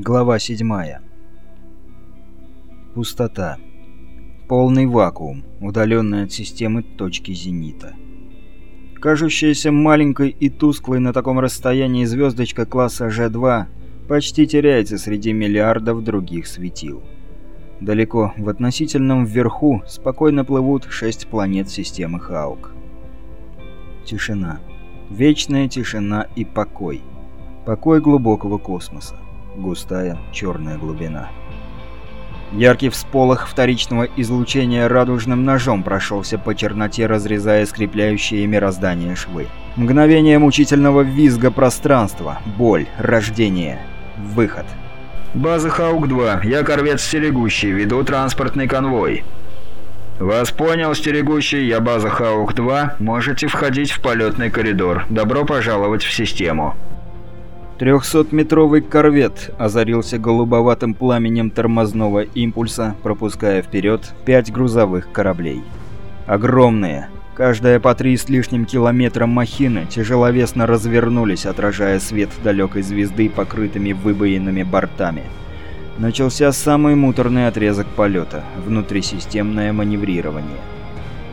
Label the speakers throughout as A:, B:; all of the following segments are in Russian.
A: Глава 7. Пустота. Полный вакуум, удаленный от системы точки зенита. Кажущаяся маленькой и тусклой на таком расстоянии звездочка класса G2 почти теряется среди миллиардов других светил. Далеко, в относительном верху, спокойно плывут шесть планет системы Хаук. Тишина. Вечная тишина и покой. Покой глубокого космоса густая черная глубина. Яркий всполох вторичного излучения радужным ножом прошелся по черноте, разрезая скрепляющие мироздание швы. Мгновение мучительного визга пространства, боль, рождение, выход.
B: «База Хаук-2, я корвет «Стерегущий», веду транспортный конвой». «Вас понял, стерегущий, я база Хаук-2, можете входить в полетный коридор. Добро пожаловать в систему».
A: Трехсотметровый корвет озарился голубоватым пламенем тормозного импульса, пропуская вперед пять грузовых кораблей. Огромные, каждая по три с лишним километрам махины, тяжеловесно развернулись, отражая свет далекой звезды покрытыми выбоинами бортами. Начался самый муторный отрезок полета – внутрисистемное маневрирование.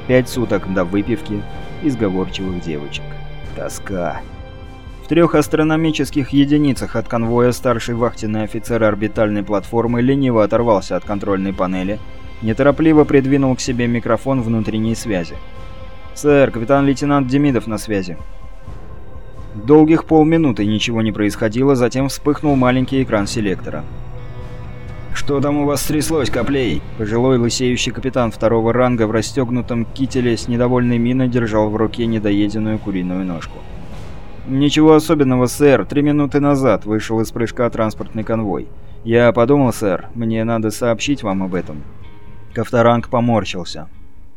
A: Пять суток до выпивки и сговорчивых девочек. Тоска. В трех астрономических единицах от конвоя старший вахтенный офицер орбитальной платформы лениво оторвался от контрольной панели, неторопливо придвинул к себе микрофон внутренней связи. «Сэр, капитан-лейтенант Демидов на связи». Долгих полминуты ничего не происходило, затем вспыхнул маленький экран селектора.
B: «Что там у вас стряслось, Коплей?»
A: Пожилой лысеющий капитан второго ранга в расстегнутом кителе с недовольной миной держал в руке недоеденную куриную ножку. «Ничего особенного, сэр. Три минуты назад вышел из прыжка транспортный конвой. Я подумал, сэр, мне надо сообщить вам об этом». Ковторанг поморщился.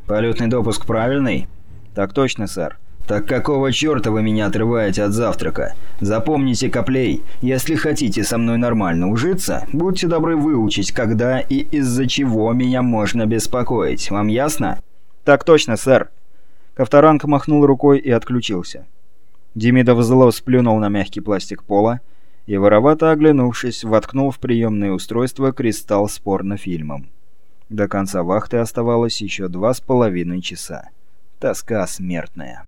B: «Полетный допуск правильный?»
A: «Так точно, сэр».
B: «Так какого черта вы меня отрываете от завтрака? Запомните, Коплей, если хотите со мной нормально ужиться, будьте добры выучить, когда и из-за чего меня можно беспокоить. Вам ясно?»
A: «Так точно, сэр». Ковторанг махнул рукой и отключился. Демидов зло сплюнул на мягкий пластик пола и, воровато оглянувшись, воткнул в приемное устройство кристалл с порнофильмом. До конца вахты оставалось еще два с половиной часа. Тоска смертная.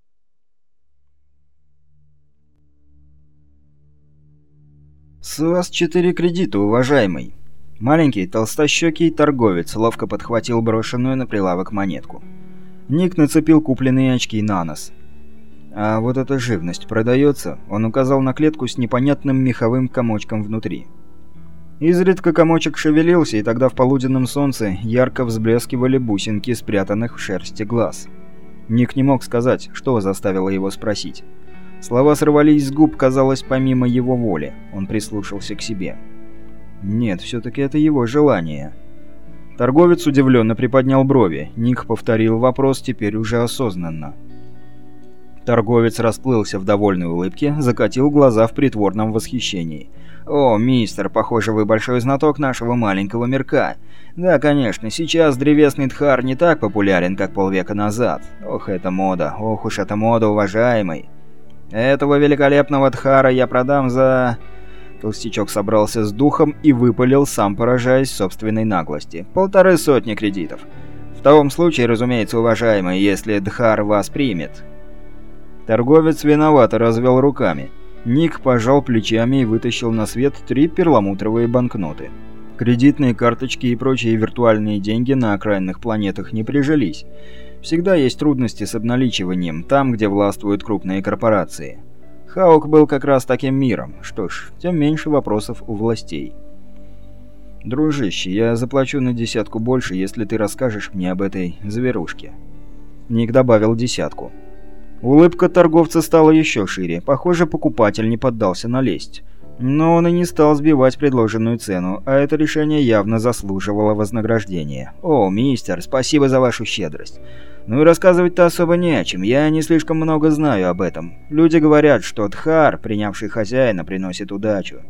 A: «С вас четыре кредита, уважаемый!» Маленький, толстощекий торговец ловко подхватил брошенную на прилавок монетку. Ник нацепил купленные очки на нос. А вот эта живность продается, он указал на клетку с непонятным меховым комочком внутри. Изредка комочек шевелился, и тогда в полуденном солнце ярко взблескивали бусинки спрятанных в шерсти глаз. Ник не мог сказать, что заставило его спросить. Слова сорвались с губ, казалось, помимо его воли. Он прислушался к себе. Нет, все-таки это его желание. Торговец удивленно приподнял брови. Ник повторил вопрос теперь уже осознанно. Торговец расплылся в довольной улыбке, закатил глаза в притворном восхищении. «О, мистер, похоже, вы большой знаток нашего маленького мирка. Да, конечно, сейчас древесный тхар не так популярен, как полвека назад. Ох, это мода, ох уж эта мода, уважаемый. Этого великолепного тхара я продам за...» Толстячок собрался с духом и выпалил, сам поражаясь собственной наглости. «Полторы сотни кредитов. В том случае, разумеется, уважаемый, если Дхар вас примет. Торговец виновато развел руками. Ник пожал плечами и вытащил на свет три перламутровые банкноты. Кредитные карточки и прочие виртуальные деньги на окраинных планетах не прижились. Всегда есть трудности с обналичиванием там, где властвуют крупные корпорации. Хаук был как раз таким миром. Что ж, тем меньше вопросов у властей. «Дружище, я заплачу на десятку больше, если ты расскажешь мне об этой зверушке». Ник добавил десятку. Улыбка торговца стала еще шире. Похоже, покупатель не поддался на лесть. Но он и не стал сбивать предложенную цену, а это решение явно заслуживало вознаграждения. «О, мистер, спасибо за вашу щедрость. Ну и рассказывать-то особо не о чем, я не слишком много знаю об этом. Люди говорят, что Дхар, принявший хозяина, приносит удачу.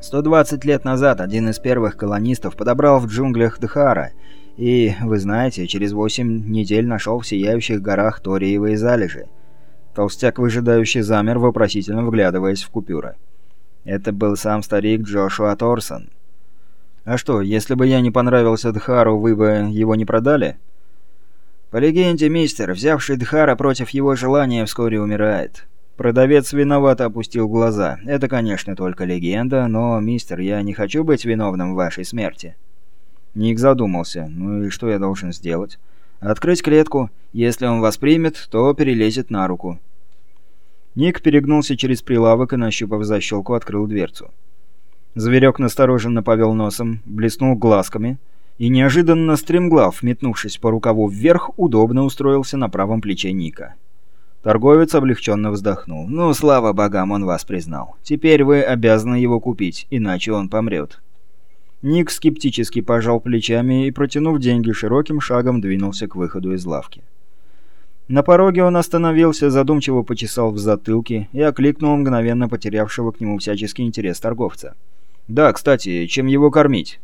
A: 120 лет назад один из первых колонистов подобрал в джунглях Дхара, и, вы знаете, через 8 недель нашел в Сияющих горах Ториевые залежи. Толстяк выжидающий замер, вопросительно вглядываясь в купюры. Это был сам старик Джошуа Торсон. «А что, если бы я не понравился Дхару, вы бы его не продали?» «По легенде, мистер, взявший Дхара против его желания вскоре умирает». Продавец виновато опустил глаза. «Это, конечно, только легенда, но, мистер, я не хочу быть виновным в вашей смерти». Ник задумался. «Ну и что я должен сделать?» «Открыть клетку. Если он вас примет, то перелезет на руку». Ник перегнулся через прилавок и, нащупав защелку, открыл дверцу. Зверек настороженно повел носом, блеснул глазками и неожиданно стремглав, метнувшись по рукаву вверх, удобно устроился на правом плече Ника. Торговец облегченно вздохнул. «Ну, слава богам, он вас признал. Теперь вы обязаны его купить, иначе он помрет». Ник скептически пожал плечами и, протянув деньги, широким шагом двинулся к выходу из лавки. На пороге он остановился, задумчиво почесал в затылке и окликнул мгновенно потерявшего к нему всяческий интерес торговца. «Да, кстати, чем его кормить?»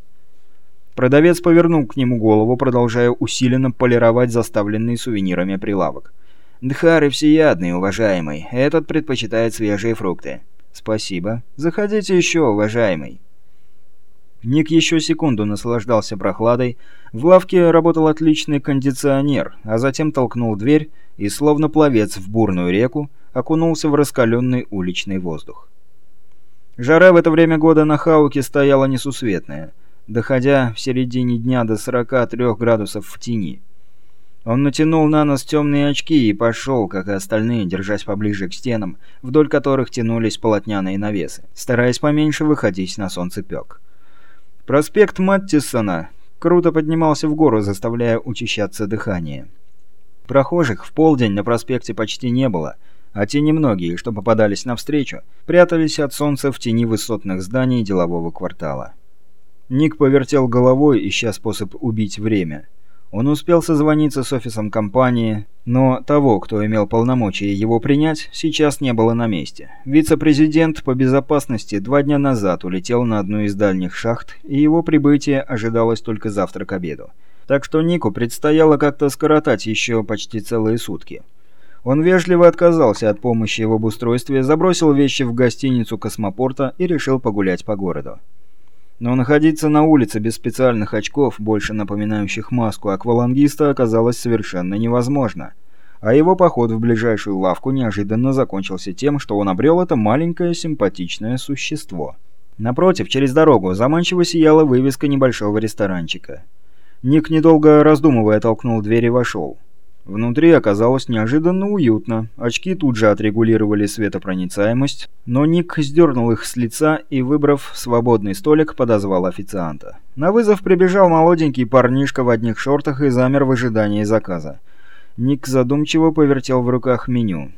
A: Продавец повернул к нему голову, продолжая усиленно полировать заставленный сувенирами прилавок. «Дхары всеядный, уважаемый. Этот предпочитает свежие фрукты». «Спасибо. Заходите еще, уважаемый». Ник еще секунду наслаждался прохладой. В лавке работал отличный кондиционер, а затем толкнул дверь и, словно пловец в бурную реку, окунулся в раскаленный уличный воздух. Жара в это время года на Хауке стояла несусветная, доходя в середине дня до 43 градусов в тени. Он натянул на нос темные очки и пошел, как и остальные, держась поближе к стенам, вдоль которых тянулись полотняные навесы, стараясь поменьше выходить на солнцепек. Проспект Маттисона круто поднимался в гору, заставляя учащаться дыхание. Прохожих в полдень на проспекте почти не было – а те немногие, что попадались навстречу, прятались от солнца в тени высотных зданий делового квартала. Ник повертел головой, ища способ убить время. Он успел созвониться с офисом компании, но того, кто имел полномочия его принять, сейчас не было на месте. Вице-президент по безопасности два дня назад улетел на одну из дальних шахт, и его прибытие ожидалось только завтра к обеду. Так что Нику предстояло как-то скоротать еще почти целые сутки. Он вежливо отказался от помощи в обустройстве, забросил вещи в гостиницу космопорта и решил погулять по городу. Но находиться на улице без специальных очков, больше напоминающих маску аквалангиста, оказалось совершенно невозможно. А его поход в ближайшую лавку неожиданно закончился тем, что он обрел это маленькое симпатичное существо. Напротив, через дорогу, заманчиво сияла вывеска небольшого ресторанчика. Ник, недолго раздумывая, толкнул дверь и вошел. Внутри оказалось неожиданно уютно. Очки тут же отрегулировали светопроницаемость, но Ник сдернул их с лица и, выбрав свободный столик, подозвал официанта. На вызов прибежал молоденький парнишка в одних шортах и замер в ожидании заказа. Ник задумчиво повертел в руках меню.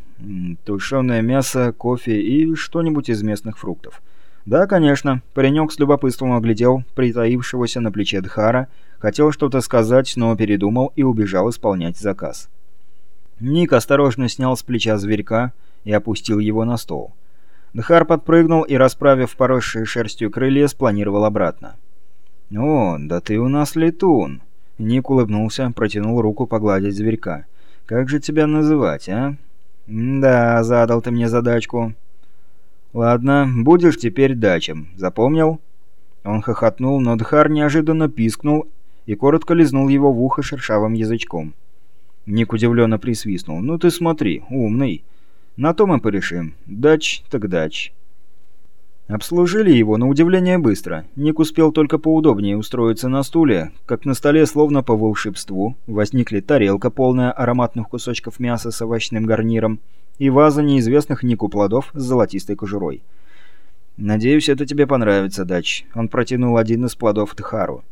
A: Тушеное мясо, кофе и что-нибудь из местных фруктов. Да, конечно, паренек с любопытством оглядел притаившегося на плече Дхара, Хотел что-то сказать, но передумал и убежал исполнять заказ. Ник осторожно снял с плеча зверька и опустил его на стол. Дхар подпрыгнул и, расправив поросшие шерстью крылья, спланировал обратно. «О, да ты у нас летун!» Ник улыбнулся, протянул руку погладить зверька. «Как же тебя называть, а?» «Да, задал ты мне задачку». «Ладно, будешь теперь дачем. Запомнил?» Он хохотнул, но Дхар неожиданно пискнул и коротко лизнул его в ухо шершавым язычком. Ник удивленно присвистнул. «Ну ты смотри, умный. На то мы порешим. Дач так дач». Обслужили его, на удивление, быстро. Ник успел только поудобнее устроиться на стуле, как на столе, словно по волшебству, возникли тарелка, полная ароматных кусочков мяса с овощным гарниром, и ваза неизвестных Нику плодов с золотистой кожурой. «Надеюсь, это тебе понравится, Дач». Он протянул один из плодов Тхару.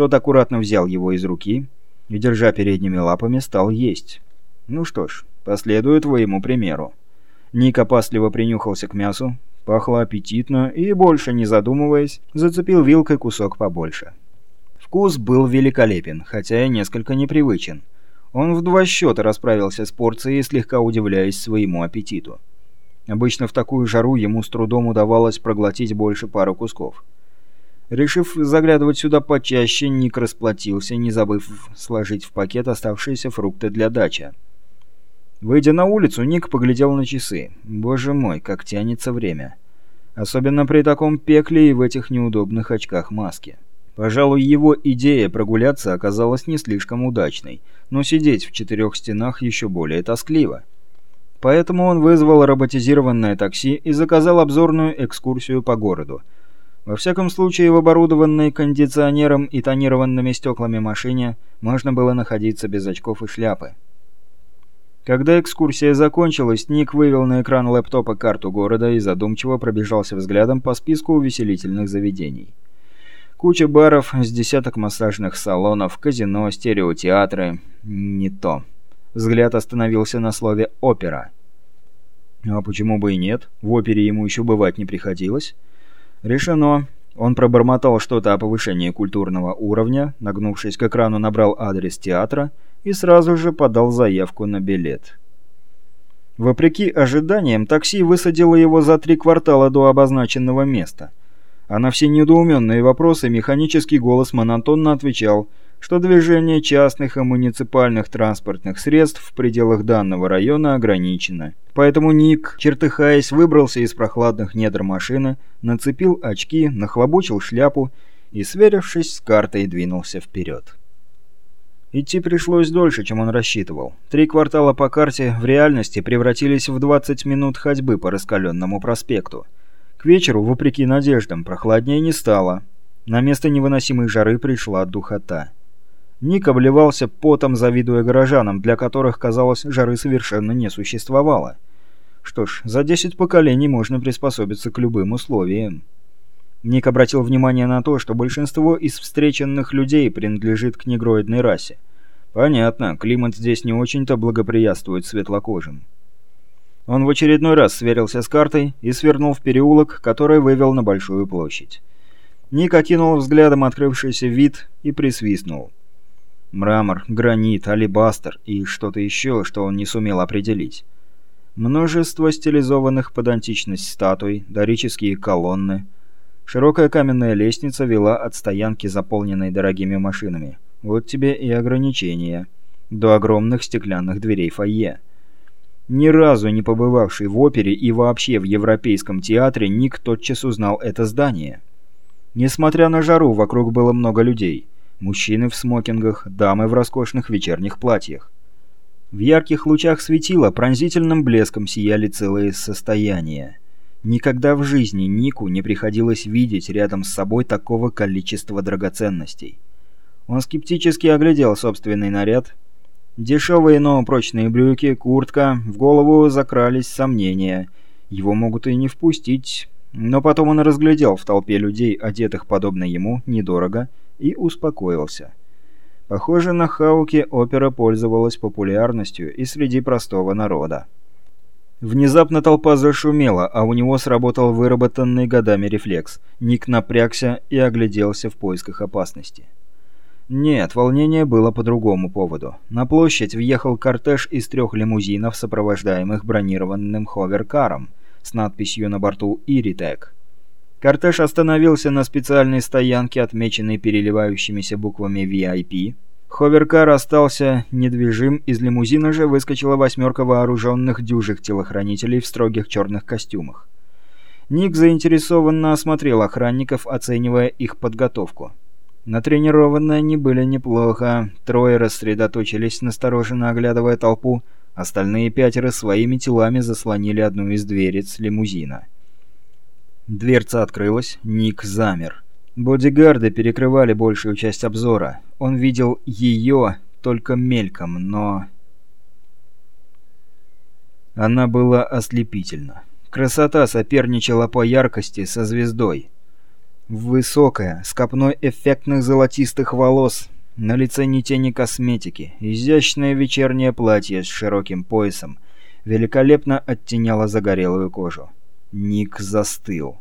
A: Тот аккуратно взял его из руки и, держа передними лапами, стал есть. Ну что ж, последую твоему примеру. Ник опасливо принюхался к мясу, пахло аппетитно и, больше не задумываясь, зацепил вилкой кусок побольше. Вкус был великолепен, хотя и несколько непривычен. Он в два счета расправился с порцией, слегка удивляясь своему аппетиту. Обычно в такую жару ему с трудом удавалось проглотить больше пары кусков. Решив заглядывать сюда почаще, Ник расплатился, не забыв сложить в пакет оставшиеся фрукты для дачи. Выйдя на улицу, Ник поглядел на часы. Боже мой, как тянется время. Особенно при таком пекле и в этих неудобных очках маски. Пожалуй, его идея прогуляться оказалась не слишком удачной, но сидеть в четырех стенах еще более тоскливо. Поэтому он вызвал роботизированное такси и заказал обзорную экскурсию по городу. Во всяком случае, в оборудованной кондиционером и тонированными стеклами машине можно было находиться без очков и шляпы. Когда экскурсия закончилась, Ник вывел на экран лэптопа карту города и задумчиво пробежался взглядом по списку увеселительных заведений. Куча баров, с десяток массажных салонов, казино, стереотеатры. Не то. Взгляд остановился на слове «опера». А почему бы и нет? В опере ему еще бывать не приходилось. Решено. Он пробормотал что-то о повышении культурного уровня, нагнувшись к экрану, набрал адрес театра и сразу же подал заявку на билет. Вопреки ожиданиям, такси высадило его за три квартала до обозначенного места. А на все недоуменные вопросы механический голос монотонно отвечал – что движение частных и муниципальных транспортных средств в пределах данного района ограничено. Поэтому Ник, чертыхаясь, выбрался из прохладных недр машины, нацепил очки, нахлобучил шляпу и, сверившись с картой, двинулся вперед. Идти пришлось дольше, чем он рассчитывал. Три квартала по карте в реальности превратились в 20 минут ходьбы по раскаленному проспекту. К вечеру, вопреки надеждам, прохладнее не стало. На место невыносимой жары пришла духота. Ник обливался потом, завидуя горожанам, для которых, казалось, жары совершенно не существовало. Что ж, за 10 поколений можно приспособиться к любым условиям. Ник обратил внимание на то, что большинство из встреченных людей принадлежит к негроидной расе. Понятно, климат здесь не очень-то благоприятствует светлокожим. Он в очередной раз сверился с картой и свернул в переулок, который вывел на большую площадь. Ник окинул взглядом открывшийся вид и присвистнул. Мрамор, гранит, алебастр и что-то еще, что он не сумел определить. Множество стилизованных под античность статуй, дорические колонны. Широкая каменная лестница вела от стоянки, заполненной дорогими машинами. Вот тебе и ограничения. До огромных стеклянных дверей фойе. Ни разу не побывавший в опере и вообще в Европейском театре, Ник тотчас узнал это здание. Несмотря на жару, вокруг было много людей – Мужчины в смокингах, дамы в роскошных вечерних платьях. В ярких лучах светила пронзительным блеском сияли целые состояния. Никогда в жизни Нику не приходилось видеть рядом с собой такого количества драгоценностей. Он скептически оглядел собственный наряд. Дешевые, но прочные брюки, куртка, в голову закрались сомнения. Его могут и не впустить. Но потом он разглядел в толпе людей, одетых подобно ему, недорого, и успокоился. Похоже, на Хауке опера пользовалась популярностью и среди простого народа. Внезапно толпа зашумела, а у него сработал выработанный годами рефлекс. Ник напрягся и огляделся в поисках опасности. Нет, волнение было по другому поводу. На площадь въехал кортеж из трех лимузинов, сопровождаемых бронированным ховеркаром с надписью на борту «Иритек». Кортеж остановился на специальной стоянке, отмеченной переливающимися буквами VIP. Ховеркар остался недвижим, из лимузина же выскочила восьмерка вооруженных дюжих телохранителей в строгих черных костюмах. Ник заинтересованно осмотрел охранников, оценивая их подготовку. Натренированные они были неплохо, трое рассредоточились, настороженно оглядывая толпу, остальные пятеро своими телами заслонили одну из дверец лимузина. Дверца открылась, Ник замер. Бодигарды перекрывали большую часть обзора. Он видел ее только мельком, но... Она была ослепительна. Красота соперничала по яркости со звездой. Высокая, с копной эффектных золотистых волос, на лице ни тени косметики, изящное вечернее платье с широким поясом великолепно оттеняло загорелую кожу. Ник застыл.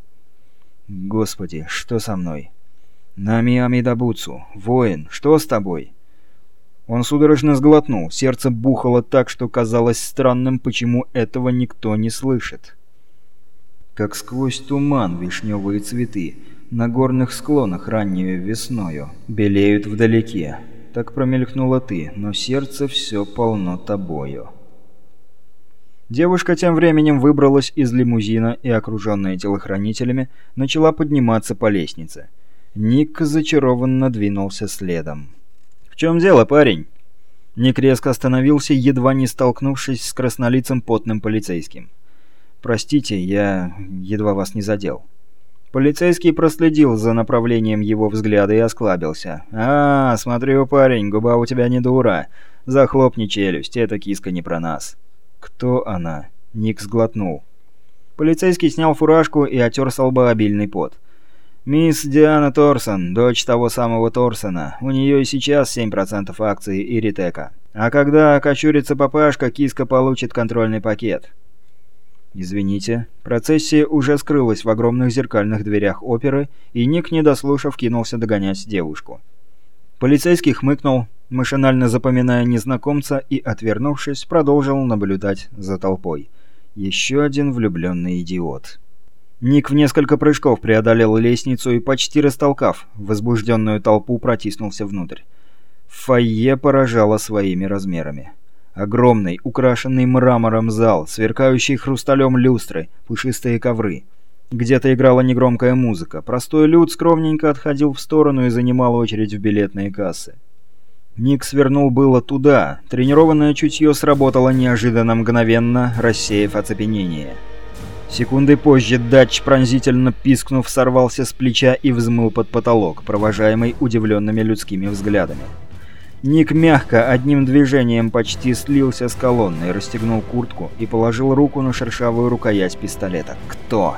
A: «Господи, что со мной?» «Нами Амидабуцу, воин, что с тобой?» Он судорожно сглотнул, сердце бухало так, что казалось странным, почему этого никто не слышит. Как сквозь туман вишневые цветы на горных склонах раннюю весною белеют вдалеке. Так промелькнула ты, но сердце все полно тобою. Девушка тем временем выбралась из лимузина и, окруженная телохранителями, начала подниматься по лестнице. Ник зачарованно двинулся следом. «В чем дело, парень?» Ник резко остановился, едва не столкнувшись с краснолицым потным полицейским. «Простите, я едва вас не задел». Полицейский проследил за направлением его взгляда и осклабился. «А, смотрю, парень, губа у тебя не дура. Захлопни челюсть, эта киска не про нас». «Кто она?» Ник сглотнул. Полицейский снял фуражку и отер с лба обильный пот. «Мисс Диана Торсон, дочь того самого Торсона. У нее и сейчас 7% акций Иритека. А когда окочурится папашка, киска получит контрольный пакет». «Извините». Процессия уже скрылась в огромных зеркальных дверях оперы, и Ник, не дослушав, кинулся догонять девушку. Полицейский хмыкнул, машинально запоминая незнакомца и, отвернувшись, продолжил наблюдать за толпой. Еще один влюбленный идиот. Ник в несколько прыжков преодолел лестницу и, почти растолкав возбужденную толпу, протиснулся внутрь. Фойе поражало своими размерами. Огромный, украшенный мрамором зал, сверкающий хрусталем люстры, пушистые ковры. Где-то играла негромкая музыка. Простой люд скромненько отходил в сторону и занимал очередь в билетные кассы. Ник свернул было туда. Тренированное чутье сработало неожиданно мгновенно, рассеяв оцепенение. Секунды позже датч, пронзительно пискнув, сорвался с плеча и взмыл под потолок, провожаемый удивленными людскими взглядами. Ник мягко, одним движением почти слился с колонной, расстегнул куртку и положил руку на шершавую рукоять пистолета. «Кто?»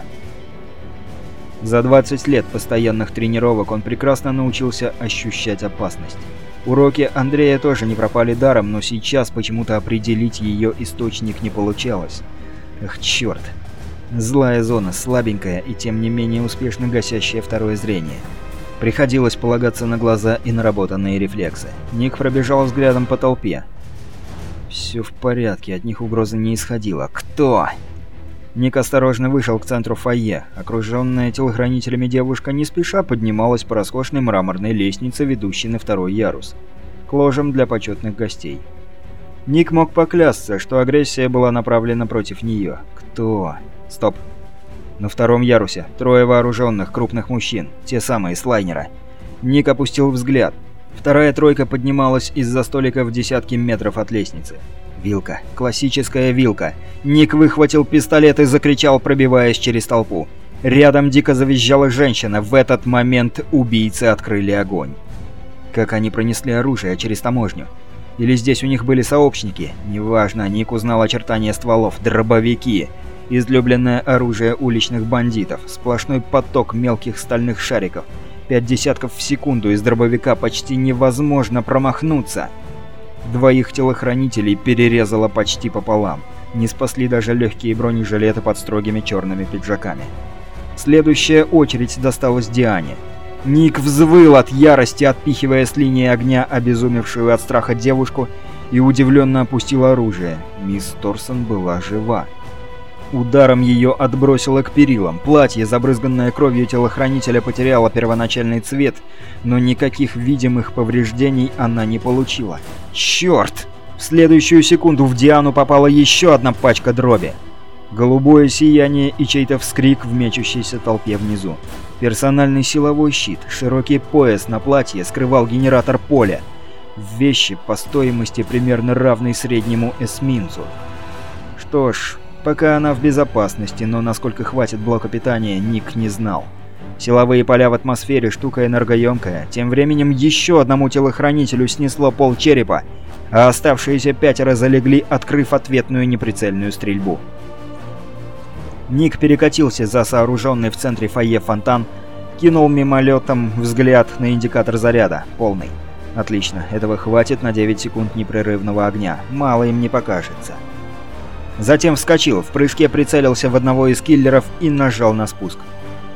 A: За 20 лет постоянных тренировок он прекрасно научился ощущать опасность. Уроки Андрея тоже не пропали даром, но сейчас почему-то определить ее источник не получалось. Эх, черт. Злая зона, слабенькая и тем не менее успешно гасящая второе зрение. Приходилось полагаться на глаза и наработанные рефлексы. Ник пробежал взглядом по толпе. Все в порядке, от них угрозы не исходило. Кто? Ник осторожно вышел к центру фойе. Окруженная телохранителями девушка не спеша поднималась по роскошной мраморной лестнице, ведущей на второй ярус. К ложам для почетных гостей. Ник мог поклясться, что агрессия была направлена против нее. Кто? Стоп. На втором ярусе трое вооруженных крупных мужчин, те самые с лайнера. Ник опустил взгляд. Вторая тройка поднималась из-за столика в десятки метров от лестницы. Вилка. Классическая вилка. Ник выхватил пистолет и закричал, пробиваясь через толпу. Рядом дико завизжала женщина. В этот момент убийцы открыли огонь. Как они пронесли оружие через таможню? Или здесь у них были сообщники? Неважно, Ник узнал очертания стволов. Дробовики излюбленное оружие уличных бандитов, сплошной поток мелких стальных шариков. Пять десятков в секунду из дробовика почти невозможно промахнуться. Двоих телохранителей перерезало почти пополам. Не спасли даже легкие бронежилеты под строгими черными пиджаками. Следующая очередь досталась Диане. Ник взвыл от ярости, отпихивая с линии огня обезумевшую от страха девушку, и удивленно опустил оружие. Мисс Торсон была жива. Ударом ее отбросило к перилам. Платье, забрызганное кровью телохранителя, потеряло первоначальный цвет, но никаких видимых повреждений она не получила. Черт! В следующую секунду в Диану попала еще одна пачка дроби. Голубое сияние и чей-то вскрик в мечущейся толпе внизу. Персональный силовой щит, широкий пояс на платье скрывал генератор поля. Вещи по стоимости примерно равной среднему эсминцу. Что ж, Пока она в безопасности, но насколько хватит блока питания, Ник не знал. Силовые поля в атмосфере – штука энергоемкая. Тем временем еще одному телохранителю снесло пол черепа, а оставшиеся пятеро залегли, открыв ответную неприцельную стрельбу. Ник перекатился за сооруженный в центре фойе фонтан, кинул мимолетом взгляд на индикатор заряда, полный. Отлично, этого хватит на 9 секунд непрерывного огня, мало им не покажется. Затем вскочил, в прыжке прицелился в одного из киллеров и нажал на спуск.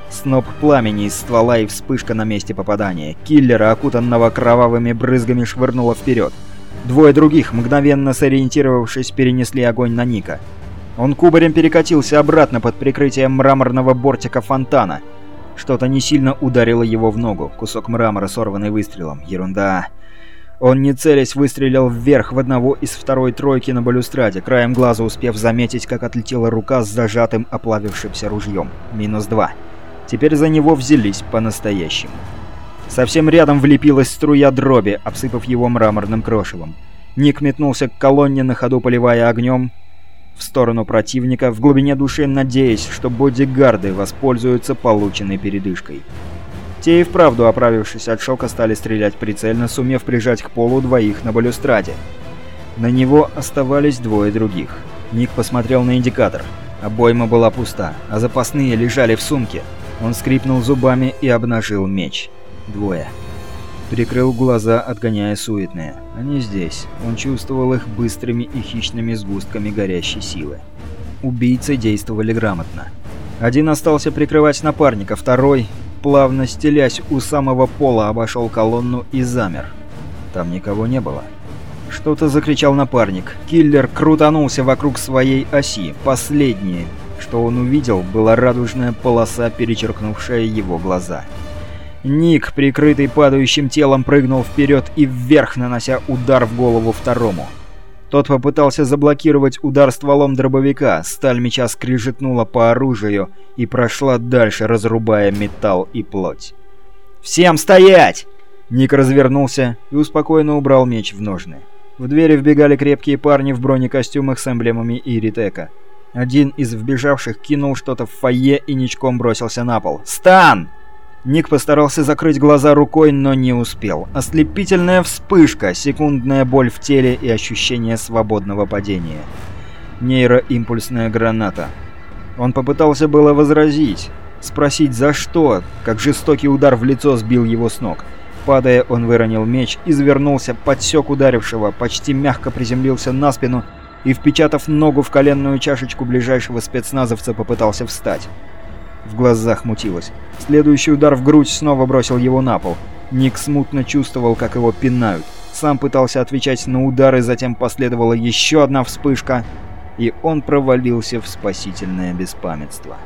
A: Сноп пламени из ствола и вспышка на месте попадания. Киллера, окутанного кровавыми брызгами, швырнуло вперед. Двое других, мгновенно сориентировавшись, перенесли огонь на Ника. Он кубарем перекатился обратно под прикрытием мраморного бортика фонтана. Что-то не сильно ударило его в ногу. Кусок мрамора, сорванный выстрелом. Ерунда. Он, не целясь, выстрелил вверх в одного из второй тройки на балюстраде, краем глаза успев заметить, как отлетела рука с зажатым оплавившимся ружьем. Минус два. Теперь за него взялись по-настоящему. Совсем рядом влепилась струя дроби, обсыпав его мраморным крошевом. Ник метнулся к колонне, на ходу поливая огнем в сторону противника, в глубине души надеясь, что бодигарды воспользуются полученной передышкой. Те и вправду, оправившись от шока, стали стрелять прицельно, сумев прижать к полу двоих на балюстраде. На него оставались двое других. Ник посмотрел на индикатор. Обойма была пуста, а запасные лежали в сумке. Он скрипнул зубами и обнажил меч. Двое. Прикрыл глаза, отгоняя суетные. Они здесь. Он чувствовал их быстрыми и хищными сгустками горящей силы. Убийцы действовали грамотно. Один остался прикрывать напарника, второй, плавно стелясь у самого пола, обошел колонну и замер. Там никого не было. Что-то закричал напарник. Киллер крутанулся вокруг своей оси. Последнее, что он увидел, была радужная полоса, перечеркнувшая его глаза. Ник, прикрытый падающим телом, прыгнул вперед и вверх, нанося удар в голову второму. Тот попытался заблокировать удар стволом дробовика, сталь меча скрижетнула по оружию и прошла дальше, разрубая металл и плоть. «Всем стоять!» Ник развернулся и успокоенно убрал меч в ножны. В двери вбегали крепкие парни в бронекостюмах с эмблемами Иритека. Один из вбежавших кинул что-то в фойе и ничком бросился на пол. «Стан!» Ник постарался закрыть глаза рукой, но не успел. Ослепительная вспышка, секундная боль в теле и ощущение свободного падения. Нейроимпульсная граната. Он попытался было возразить, спросить за что, как жестокий удар в лицо сбил его с ног. Падая, он выронил меч, извернулся, подсек ударившего, почти мягко приземлился на спину и, впечатав ногу в коленную чашечку ближайшего спецназовца, попытался встать. В глазах мутилось. Следующий удар в грудь снова бросил его на пол. Ник смутно чувствовал, как его пинают. Сам пытался отвечать на удары, затем последовала еще одна вспышка, и он провалился в спасительное беспамятство.